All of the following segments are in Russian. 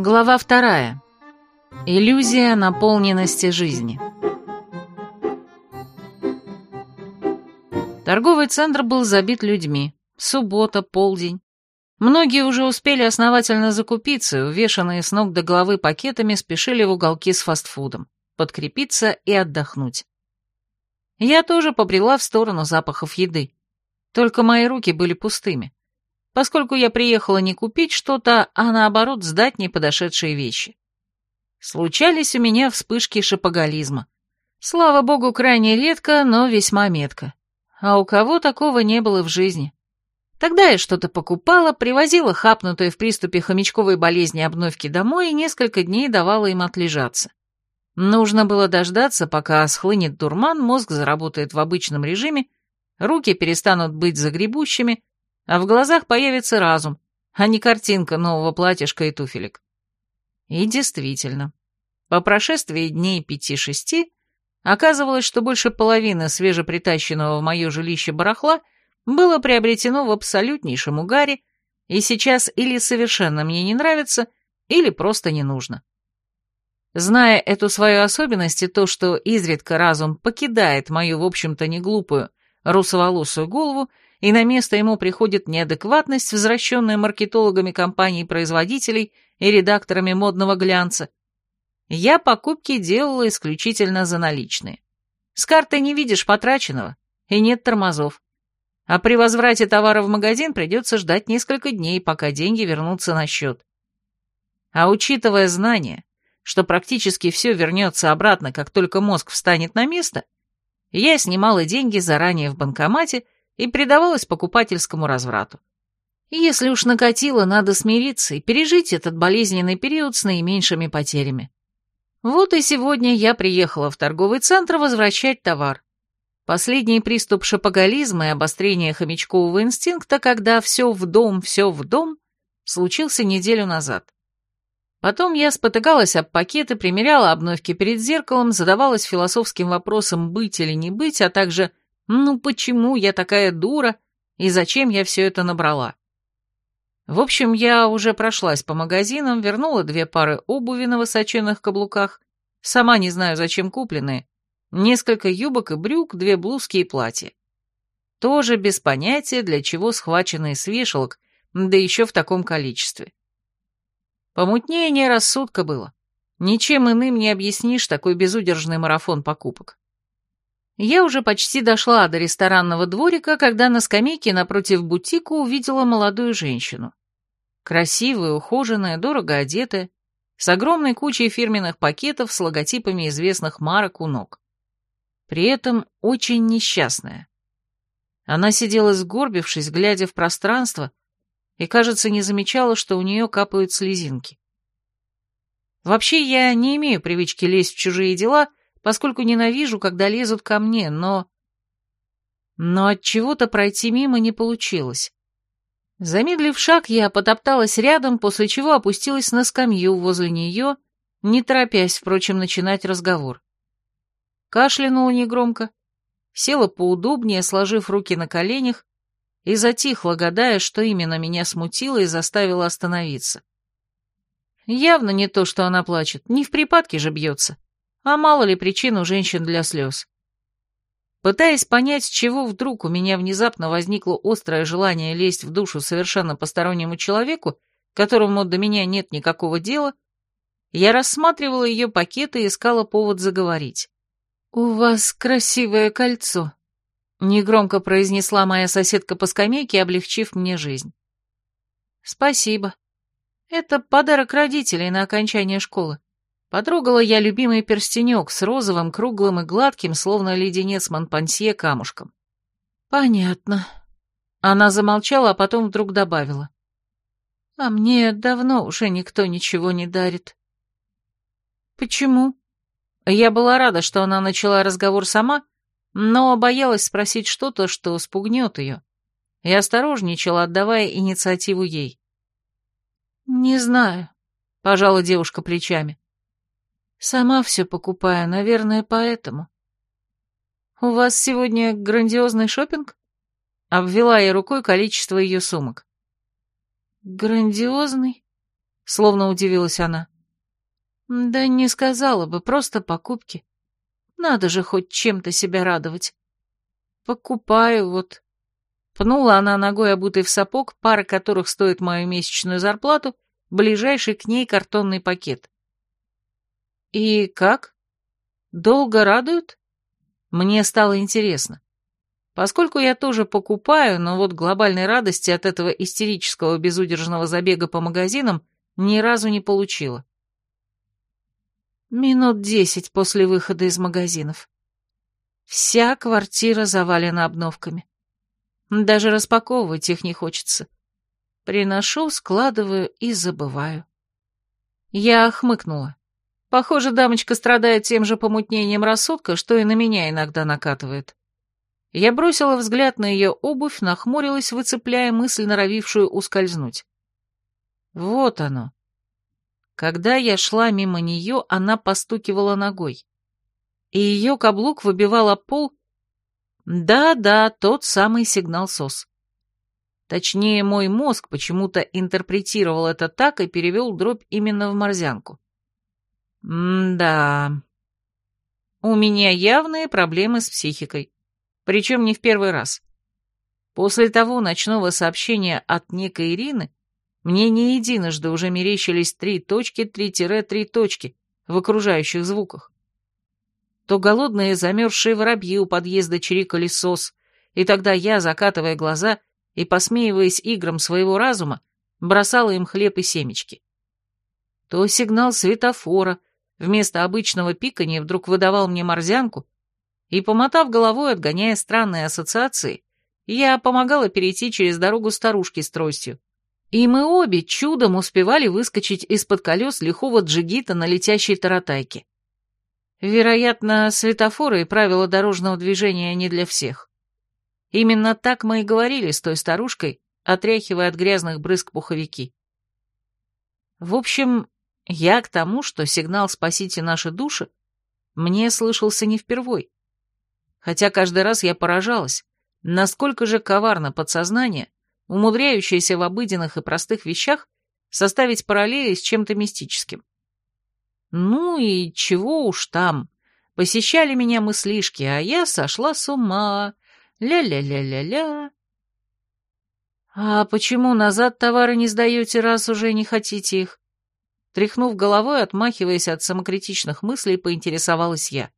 Глава вторая. Иллюзия наполненности жизни. Торговый центр был забит людьми. Суббота, полдень. Многие уже успели основательно закупиться, увешанные с ног до головы пакетами спешили в уголки с фастфудом, подкрепиться и отдохнуть. Я тоже побрела в сторону запахов еды. Только мои руки были пустыми поскольку я приехала не купить что-то, а наоборот сдать неподошедшие вещи. Случались у меня вспышки шапоголизма. Слава богу, крайне редко, но весьма метко. А у кого такого не было в жизни? Тогда я что-то покупала, привозила хапнутые в приступе хомячковой болезни обновки домой и несколько дней давала им отлежаться. Нужно было дождаться, пока схлынет дурман, мозг заработает в обычном режиме, руки перестанут быть загребущими, а в глазах появится разум, а не картинка нового платьишка и туфелек. И действительно, по прошествии дней пяти-шести оказывалось, что больше половины свежепритащенного в мое жилище барахла было приобретено в абсолютнейшем угаре, и сейчас или совершенно мне не нравится, или просто не нужно. Зная эту свою особенность и то, что изредка разум покидает мою, в общем-то, неглупую, русоволосую голову, и на место ему приходит неадекватность, возвращенная маркетологами компаний-производителей и редакторами модного глянца. Я покупки делала исключительно за наличные. С картой не видишь потраченного, и нет тормозов. А при возврате товара в магазин придется ждать несколько дней, пока деньги вернутся на счет. А учитывая знание, что практически все вернется обратно, как только мозг встанет на место, я снимала деньги заранее в банкомате и предавалась покупательскому разврату. Если уж накатило, надо смириться и пережить этот болезненный период с наименьшими потерями. Вот и сегодня я приехала в торговый центр возвращать товар. Последний приступ шапоголизма и обострение хомячкового инстинкта, когда все в дом, все в дом, случился неделю назад. Потом я спотыкалась об пакеты, примеряла обновки перед зеркалом, задавалась философским вопросом быть или не быть, а также ну почему я такая дура и зачем я все это набрала? В общем, я уже прошлась по магазинам, вернула две пары обуви на высоченных каблуках, сама не знаю, зачем купленные, несколько юбок и брюк, две блузки и платья. Тоже без понятия, для чего схваченные с вешалок, да еще в таком количестве. Помутнение рассудка было. Ничем иным не объяснишь такой безудержный марафон покупок. Я уже почти дошла до ресторанного дворика, когда на скамейке напротив бутика увидела молодую женщину. Красивая, ухоженная, дорого одетая, с огромной кучей фирменных пакетов с логотипами известных марок у ног. При этом очень несчастная. Она сидела сгорбившись, глядя в пространство, и, кажется, не замечала, что у нее капают слезинки. Вообще, я не имею привычки лезть в чужие дела поскольку ненавижу, когда лезут ко мне, но... Но от чего-то пройти мимо не получилось. Замедлив шаг, я потопталась рядом, после чего опустилась на скамью возле нее, не торопясь, впрочем, начинать разговор. Кашлянула негромко, села поудобнее, сложив руки на коленях, и затихла, гадая, что именно меня смутило и заставило остановиться. Явно не то, что она плачет, не в припадке же бьется. А мало ли причин у женщин для слез. Пытаясь понять, с чего вдруг у меня внезапно возникло острое желание лезть в душу совершенно постороннему человеку, которому до меня нет никакого дела, я рассматривала ее пакеты и искала повод заговорить. «У вас красивое кольцо», — негромко произнесла моя соседка по скамейке, облегчив мне жизнь. «Спасибо. Это подарок родителей на окончание школы. Потрогала я любимый перстенек с розовым, круглым и гладким, словно леденец Монпансье, камушком. «Понятно». Она замолчала, а потом вдруг добавила. «А мне давно уже никто ничего не дарит». «Почему?» Я была рада, что она начала разговор сама, но боялась спросить что-то, что спугнет ее, и осторожничала, отдавая инициативу ей. «Не знаю», — пожала девушка плечами. Сама все покупаю, наверное, поэтому. У вас сегодня грандиозный шопинг? Обвела я рукой количество ее сумок. Грандиозный? Словно удивилась она. Да не сказала бы, просто покупки. Надо же хоть чем-то себя радовать. Покупаю вот. Пнула она ногой, обутый в сапог, пара которых стоит мою месячную зарплату, ближайший к ней картонный пакет. И как? Долго радуют? Мне стало интересно. Поскольку я тоже покупаю, но вот глобальной радости от этого истерического безудержного забега по магазинам ни разу не получила. Минут десять после выхода из магазинов. Вся квартира завалена обновками. Даже распаковывать их не хочется. Приношу, складываю и забываю. Я хмыкнула. Похоже, дамочка страдает тем же помутнением рассудка, что и на меня иногда накатывает. Я бросила взгляд на ее обувь, нахмурилась, выцепляя мысль, норовившую ускользнуть. Вот оно. Когда я шла мимо нее, она постукивала ногой. И ее каблук выбивал пол... Да-да, тот самый сигнал СОС. Точнее, мой мозг почему-то интерпретировал это так и перевел дробь именно в морзянку. М-да. У меня явные проблемы с психикой. Причем не в первый раз. После того ночного сообщения от некой Ирины мне не единожды уже мерещились три точки, три-три точки в окружающих звуках. То голодные замерзшие воробьи у подъезда чирикали сос, и тогда я, закатывая глаза и посмеиваясь играм своего разума, бросала им хлеб и семечки. То сигнал светофора вместо обычного пикания вдруг выдавал мне морзянку, и, помотав головой, отгоняя странные ассоциации, я помогала перейти через дорогу старушки с тростью. И мы обе чудом успевали выскочить из-под колес лихого джигита на летящей таратайке. Вероятно, светофоры и правила дорожного движения не для всех. Именно так мы и говорили с той старушкой, отряхивая от грязных брызг пуховики. В общем, я к тому, что сигнал «Спасите наши души» мне слышался не впервой. Хотя каждый раз я поражалась, насколько же коварно подсознание умудряющаяся в обыденных и простых вещах составить параллели с чем-то мистическим. Ну и чего уж там, посещали меня мыслишки, а я сошла с ума, ля-ля-ля-ля-ля. А почему назад товары не сдаете, раз уже не хотите их? Тряхнув головой, отмахиваясь от самокритичных мыслей, поинтересовалась я.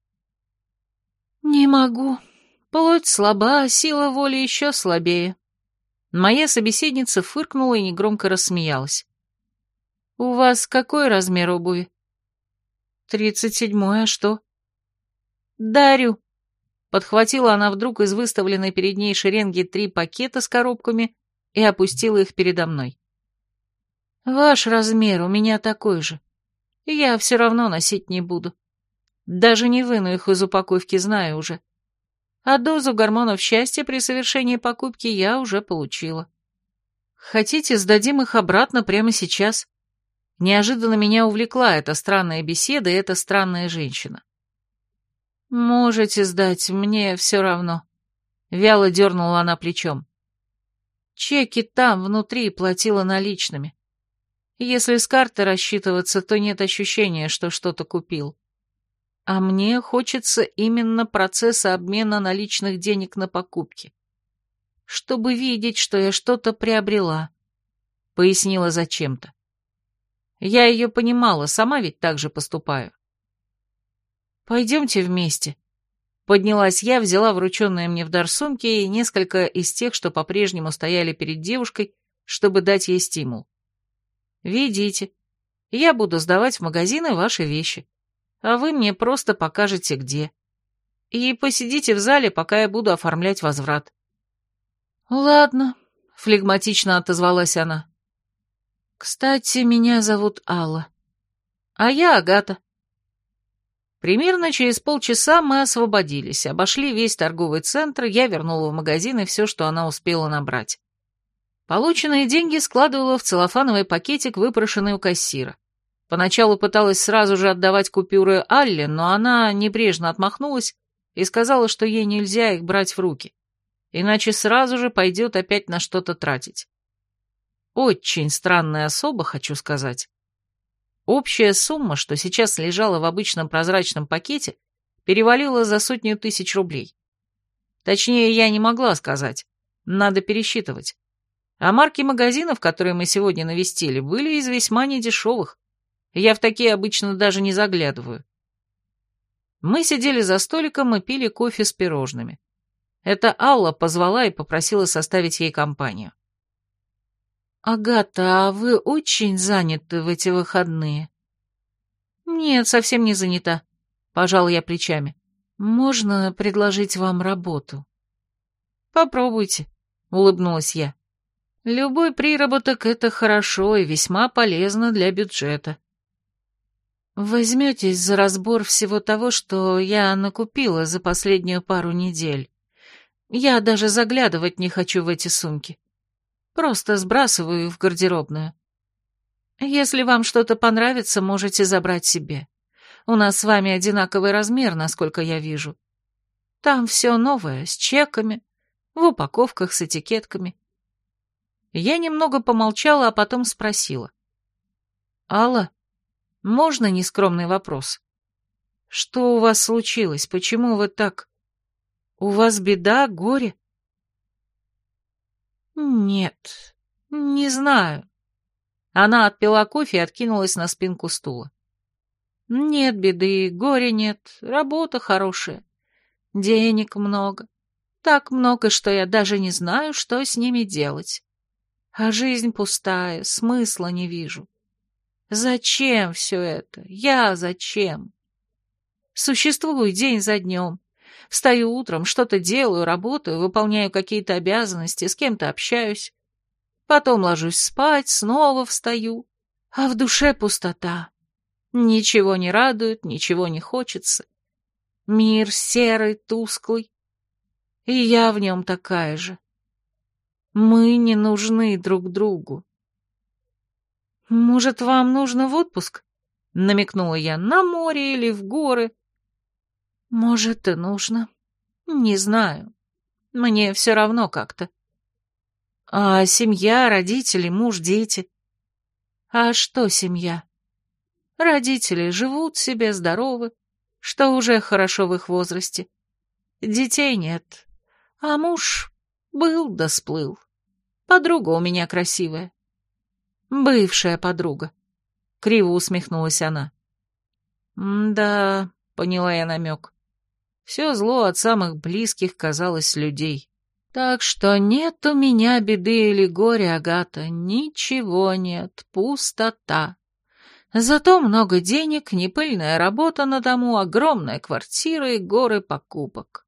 «Не могу. Плоть слаба, а сила воли еще слабее», Моя собеседница фыркнула и негромко рассмеялась. «У вас какой размер обуви?» «Тридцать седьмой, а что?» «Дарю!» Подхватила она вдруг из выставленной перед ней шеренги три пакета с коробками и опустила их передо мной. «Ваш размер у меня такой же. Я все равно носить не буду. Даже не выну их из упаковки, знаю уже а дозу гормонов счастья при совершении покупки я уже получила. Хотите, сдадим их обратно прямо сейчас? Неожиданно меня увлекла эта странная беседа и эта странная женщина. Можете сдать, мне все равно. Вяло дернула она плечом. Чеки там, внутри, платила наличными. Если с карты рассчитываться, то нет ощущения, что что-то купил. А мне хочется именно процесса обмена наличных денег на покупки. Чтобы видеть, что я что-то приобрела. Пояснила зачем-то. Я ее понимала, сама ведь так же поступаю. Пойдемте вместе. Поднялась я, взяла врученные мне в дар сумки и несколько из тех, что по-прежнему стояли перед девушкой, чтобы дать ей стимул. Ведите. Я буду сдавать в магазины ваши вещи а вы мне просто покажете где. И посидите в зале, пока я буду оформлять возврат». «Ладно», — флегматично отозвалась она. «Кстати, меня зовут Алла. А я Агата». Примерно через полчаса мы освободились, обошли весь торговый центр, я вернула в магазин и все, что она успела набрать. Полученные деньги складывала в целлофановый пакетик, выпрошенный у кассира. Поначалу пыталась сразу же отдавать купюры Алле, но она небрежно отмахнулась и сказала, что ей нельзя их брать в руки, иначе сразу же пойдет опять на что-то тратить. Очень странная особа, хочу сказать. Общая сумма, что сейчас лежала в обычном прозрачном пакете, перевалила за сотню тысяч рублей. Точнее, я не могла сказать. Надо пересчитывать. А марки магазинов, которые мы сегодня навестили, были из весьма недешевых. Я в такие обычно даже не заглядываю. Мы сидели за столиком и пили кофе с пирожными. Это Алла позвала и попросила составить ей компанию. «Агата, а вы очень заняты в эти выходные?» «Нет, совсем не занята», — пожал я плечами. «Можно предложить вам работу?» «Попробуйте», — улыбнулась я. «Любой приработок — это хорошо и весьма полезно для бюджета». «Возьметесь за разбор всего того, что я накупила за последнюю пару недель. Я даже заглядывать не хочу в эти сумки. Просто сбрасываю в гардеробную. Если вам что-то понравится, можете забрать себе. У нас с вами одинаковый размер, насколько я вижу. Там все новое, с чеками, в упаковках с этикетками. Я немного помолчала, а потом спросила. «Алла, можно нескромный вопрос? Что у вас случилось? Почему вы так... У вас беда, горе?» «Нет, не знаю». Она отпила кофе и откинулась на спинку стула. «Нет беды, горя нет, работа хорошая, денег много. Так много, что я даже не знаю, что с ними делать. А жизнь пустая, смысла не вижу. Зачем все это? Я зачем? Существую день за днем, Встаю утром, что-то делаю, работаю, выполняю какие-то обязанности, с кем-то общаюсь. Потом ложусь спать, снова встаю. А в душе пустота. Ничего не радует, ничего не хочется. Мир серый, тусклый. И я в нем такая же. Мы не нужны друг другу. «Может, вам нужно в отпуск?» — намекнула я. «На море или в горы?» Может, и нужно. Не знаю. Мне все равно как-то. А семья, родители, муж, дети? А что семья? Родители живут себе здоровы, что уже хорошо в их возрасте. Детей нет. А муж был да сплыл. Подруга у меня красивая. Бывшая подруга. Криво усмехнулась она. «Да», — поняла я намек. Все зло от самых близких казалось людей. Так что нет у меня беды или горя, Агата, ничего нет, пустота. Зато много денег, непыльная работа на дому, огромная квартира и горы покупок.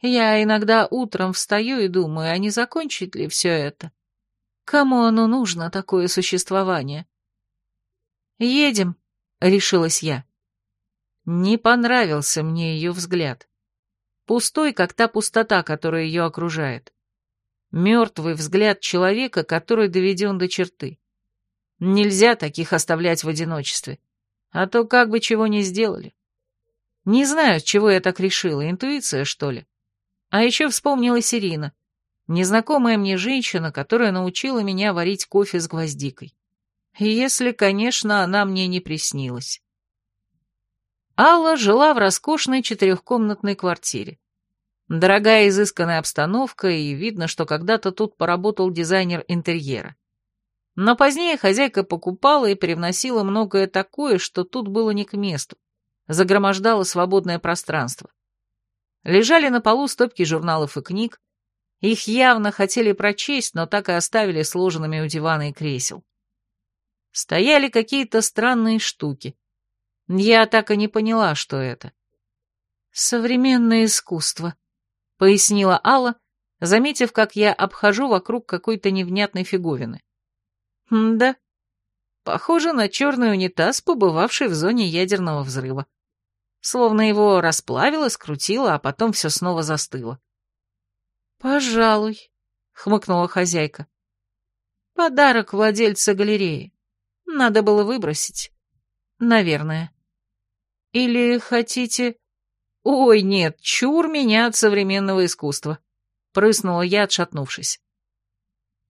Я иногда утром встаю и думаю, а не закончить ли все это? Кому оно нужно, такое существование? «Едем», — решилась я. Не понравился мне ее взгляд. Пустой, как та пустота, которая ее окружает. Мертвый взгляд человека, который доведен до черты. Нельзя таких оставлять в одиночестве. А то как бы чего не сделали. Не знаю, чего я так решила, интуиция, что ли. А еще вспомнила Ирина, незнакомая мне женщина, которая научила меня варить кофе с гвоздикой. Если, конечно, она мне не приснилась. Алла жила в роскошной четырехкомнатной квартире. Дорогая изысканная обстановка, и видно, что когда-то тут поработал дизайнер интерьера. Но позднее хозяйка покупала и привносила многое такое, что тут было не к месту, загромождало свободное пространство. Лежали на полу стопки журналов и книг, их явно хотели прочесть, но так и оставили сложенными у дивана и кресел. Стояли какие-то странные штуки, я так и не поняла, что это. «Современное искусство», — пояснила Алла, заметив, как я обхожу вокруг какой-то невнятной фиговины. «Да, похоже на черный унитаз, побывавший в зоне ядерного взрыва. Словно его расплавило, скрутило, а потом все снова застыло». «Пожалуй», — хмыкнула хозяйка. «Подарок владельца галереи. Надо было выбросить. Наверное». Или хотите... Ой, нет, чур меня от современного искусства. Прыснула я, отшатнувшись.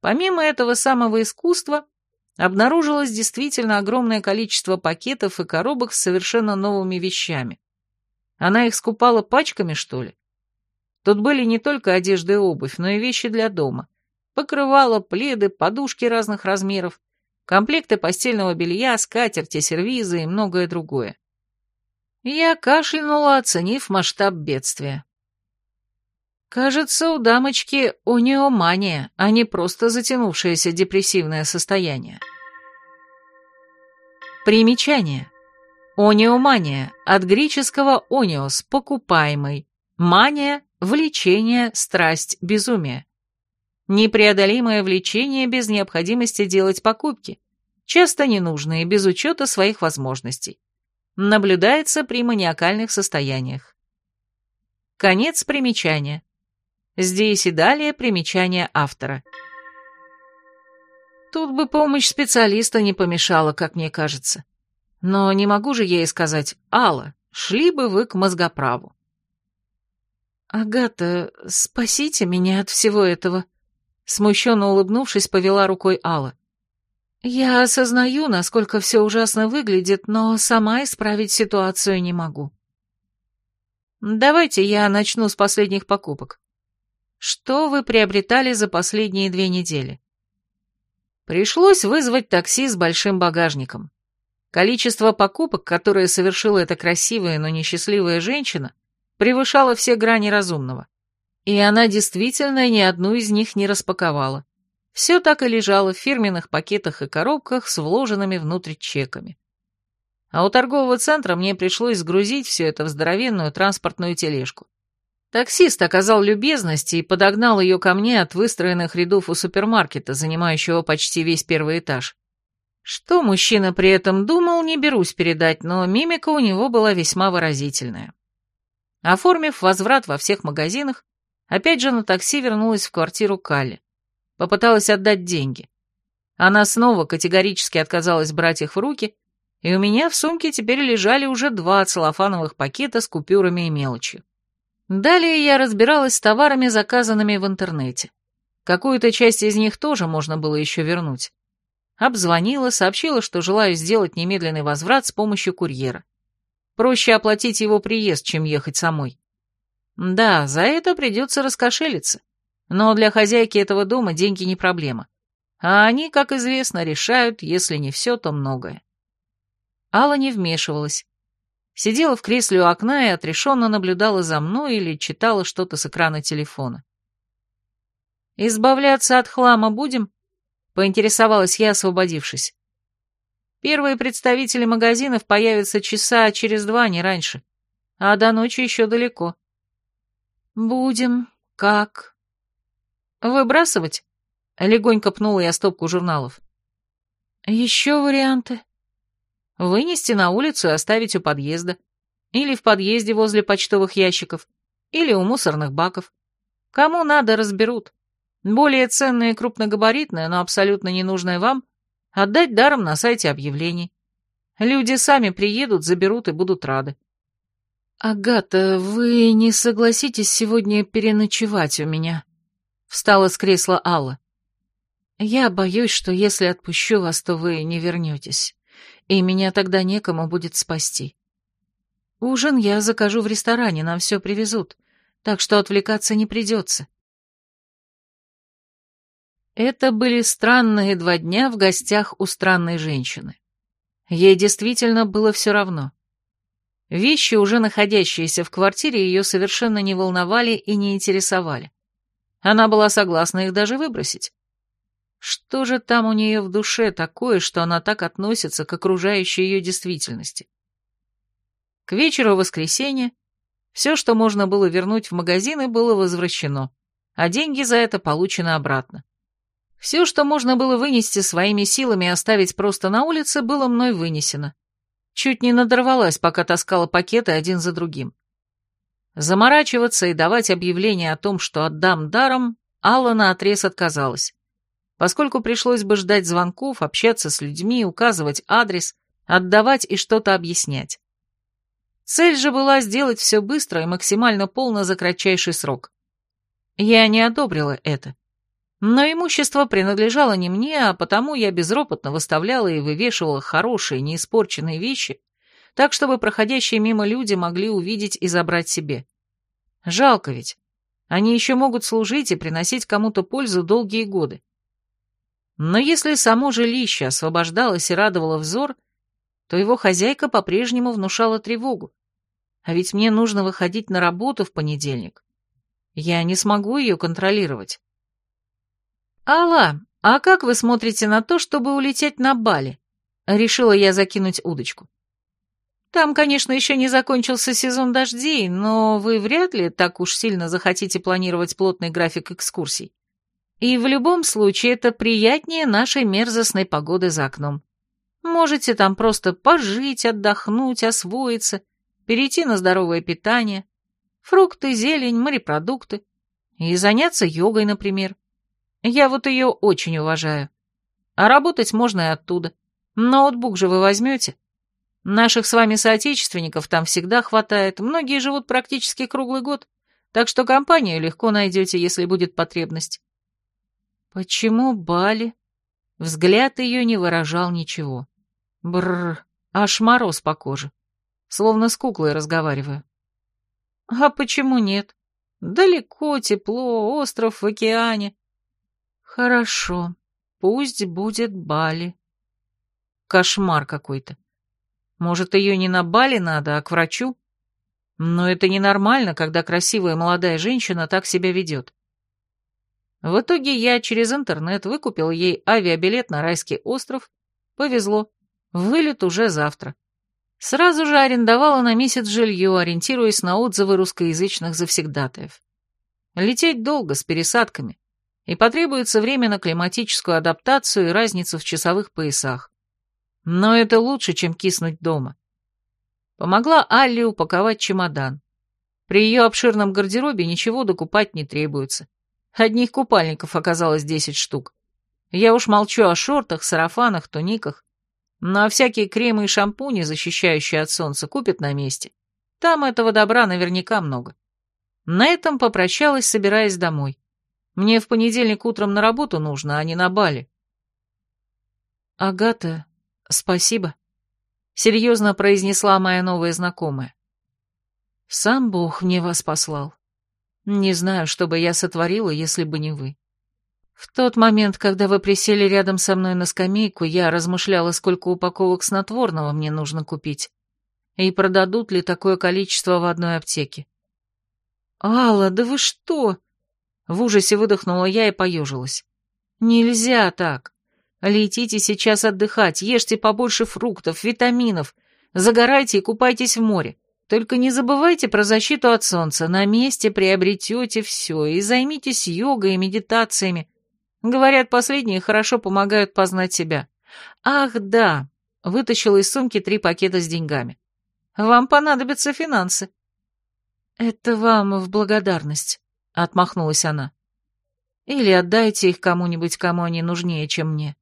Помимо этого самого искусства, обнаружилось действительно огромное количество пакетов и коробок с совершенно новыми вещами. Она их скупала пачками, что ли? Тут были не только одежда и обувь, но и вещи для дома. Покрывала, пледы, подушки разных размеров, комплекты постельного белья, скатерти, сервизы и многое другое. Я кашлянула, оценив масштаб бедствия. Кажется, у дамочки униомания, а не просто затянувшееся депрессивное состояние. Примечание. Ониомания от греческого «ониос» – покупаемый, мания – влечение, страсть, безумие. Непреодолимое влечение без необходимости делать покупки, часто ненужные, без учета своих возможностей. Наблюдается при маниакальных состояниях. Конец примечания. Здесь и далее примечание автора. Тут бы помощь специалиста не помешала, как мне кажется. Но не могу же ей сказать, Алла, шли бы вы к мозгоправу. «Агата, спасите меня от всего этого», — смущенно улыбнувшись, повела рукой Алла. «Я осознаю, насколько все ужасно выглядит, но сама исправить ситуацию не могу». «Давайте я начну с последних покупок. Что вы приобретали за последние две недели?» Пришлось вызвать такси с большим багажником. Количество покупок, которые совершила эта красивая, но несчастливая женщина, превышало все грани разумного. И она действительно ни одну из них не распаковала. Все так и лежало в фирменных пакетах и коробках с вложенными внутрь чеками. А у торгового центра мне пришлось сгрузить все это в здоровенную транспортную тележку. Таксист оказал любезность и подогнал ее ко мне от выстроенных рядов у супермаркета, занимающего почти весь первый этаж. Что мужчина при этом думал, не берусь передать, но мимика у него была весьма выразительная. Оформив возврат во всех магазинах, опять же на такси вернулась в квартиру Калли. Попыталась отдать деньги. Она снова категорически отказалась брать их в руки, и у меня в сумке теперь лежали уже два целлофановых пакета с купюрами и мелочью. Далее я разбиралась с товарами, заказанными в интернете. Какую-то часть из них тоже можно было еще вернуть. Обзвонила, сообщила, что желаю сделать немедленный возврат с помощью курьера. Проще оплатить его приезд, чем ехать самой. Да, за это придется раскошелиться. Но для хозяйки этого дома деньги не проблема. А они, как известно, решают, если не все, то многое. Алла не вмешивалась. Сидела в кресле у окна и отрешенно наблюдала за мной или читала что-то с экрана телефона. «Избавляться от хлама будем?» — поинтересовалась я, освободившись. Первые представители магазинов появятся часа через два, не раньше. А до ночи еще далеко. Будем. Как? Выбрасывать? Легонько пнула я стопку журналов. Еще варианты. Вынести на улицу и оставить у подъезда. Или в подъезде возле почтовых ящиков. Или у мусорных баков. Кому надо, разберут. Более ценное и крупногабаритное, но абсолютно ненужное вам — Отдать даром на сайте объявлений. Люди сами приедут, заберут и будут рады. «Агата, вы не согласитесь сегодня переночевать у меня?» Встала с кресла Алла. «Я боюсь, что если отпущу вас, то вы не вернетесь, и меня тогда некому будет спасти. Ужин я закажу в ресторане, нам все привезут, так что отвлекаться не придется. Это были странные два дня в гостях у странной женщины. Ей действительно было все равно. Вещи, уже находящиеся в квартире, ее совершенно не волновали и не интересовали. Она была согласна их даже выбросить. Что же там у нее в душе такое, что она так относится к окружающей ее действительности? К вечеру воскресенья все, что можно было вернуть в магазины, было возвращено, а деньги за это получены обратно. Все, что можно было вынести своими силами и оставить просто на улице, было мной вынесено. Чуть не надорвалась, пока таскала пакеты один за другим. Заморачиваться и давать объявление о том, что отдам даром, Алла наотрез отказалась, поскольку пришлось бы ждать звонков, общаться с людьми, указывать адрес, отдавать и что-то объяснять. Цель же была сделать все быстро и максимально полно за кратчайший срок. Я не одобрила это. Но имущество принадлежало не мне, а потому я безропотно выставляла и вывешивала хорошие, неиспорченные вещи, так, чтобы проходящие мимо люди могли увидеть и забрать себе. Жалко ведь. Они еще могут служить и приносить кому-то пользу долгие годы. Но если само жилище освобождалось и радовало взор, то его хозяйка по-прежнему внушала тревогу. А ведь мне нужно выходить на работу в понедельник. Я не смогу ее контролировать. «Алла, а как вы смотрите на то, чтобы улететь на Бали?» Решила я закинуть удочку. «Там, конечно, еще не закончился сезон дождей, но вы вряд ли так уж сильно захотите планировать плотный график экскурсий. И в любом случае это приятнее нашей мерзостной погоды за окном. Можете там просто пожить, отдохнуть, освоиться, перейти на здоровое питание, фрукты, зелень, морепродукты и заняться йогой, например. Я вот ее очень уважаю. А работать можно и оттуда. Ноутбук же вы возьмете. Наших с вами соотечественников там всегда хватает, многие живут практически круглый год, так что компанию легко найдете, если будет потребность. Почему Бали? Взгляд ее не выражал ничего. Бррр, аж мороз по коже. Словно с куклой разговариваю. А почему нет? Далеко, тепло, остров в океане. Хорошо, пусть будет Бали. Кошмар какой-то. Может, ее не на Бали надо, а к врачу? Но это ненормально, когда красивая молодая женщина так себя ведет. В итоге я через интернет выкупил ей авиабилет на райский остров. Повезло. Вылет уже завтра. Сразу же арендовала на месяц жилье, ориентируясь на отзывы русскоязычных завсегдатаев. Лететь долго, с пересадками и потребуется время на климатическую адаптацию и разницу в часовых поясах. Но это лучше, чем киснуть дома. Помогла Алле упаковать чемодан. При ее обширном гардеробе ничего докупать не требуется. Одних купальников оказалось десять штук. Я уж молчу о шортах, сарафанах, туниках. Но всякие кремы и шампуни, защищающие от солнца, купят на месте. Там этого добра наверняка много. На этом попрощалась, собираясь домой. Мне в понедельник утром на работу нужно, а не на Бали. Агата, спасибо, серьезно произнесла моя новая знакомая. Сам Бог мне вас послал. Не знаю, что бы я сотворила, если бы не вы. В тот момент, когда вы присели рядом со мной на скамейку, я размышляла, сколько упаковок снотворного мне нужно купить, и продадут ли такое количество в одной аптеке. «Алла, да вы что?» В ужасе выдохнула я и поежилась. «Нельзя так. Летите сейчас отдыхать, ешьте побольше фруктов, витаминов, загорайте и купайтесь в море. Только не забывайте про защиту от солнца, на месте приобретете все и займитесь йогой и медитациями. Говорят, последние хорошо помогают познать себя. Ах, да, вытащила из сумки три пакета с деньгами. Вам понадобятся финансы. Это вам в благодарность отмахнулась она. Или отдайте их кому-нибудь, кому они нужнее, чем мне.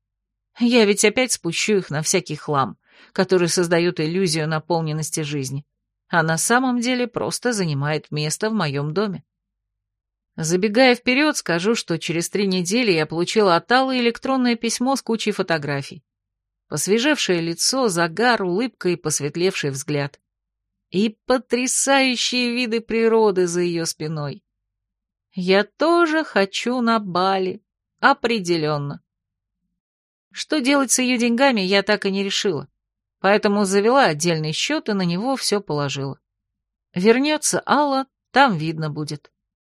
Я ведь опять спущу их на всякий хлам, который создает иллюзию наполненности жизни, а на самом деле просто занимает место в моем доме. Забегая вперед, скажу, что через три недели я получила от Аллы электронное письмо с кучей фотографий. Посвежевшее лицо, загар, улыбка и посветлевший взгляд. И потрясающие виды природы за ее спиной. Я тоже хочу на Бали. Определенно. Что делать с ее деньгами, я так и не решила. Поэтому завела отдельный счет и на него все положила. Вернется Алла, там видно будет.